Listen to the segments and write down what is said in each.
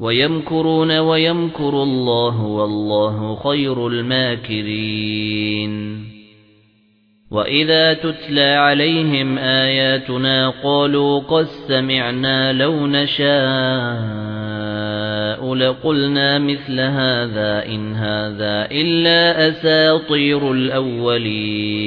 وَيَمْكُرُونَ وَيَمْكُرُ اللَّهُ وَاللَّهُ خَيْرُ الْمَاكِرِينَ. وَإِذَا تُتْلَى عَلَيْهِمْ آيَاتُنَا قَالُوا قَدْ سَمِعْنَا لَوْ نَشَاءُ لَقُلْنَا مِثْلَ هَذَا إِنْ هَذَا إِلَّا أَسَاطِيرُ الْأَوَّلِينَ.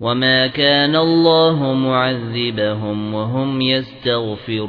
وَمَا كَانَ اللَّهُ مُعَذِّبَهُمْ وَهُمْ يَسْتَغْفِرُونَ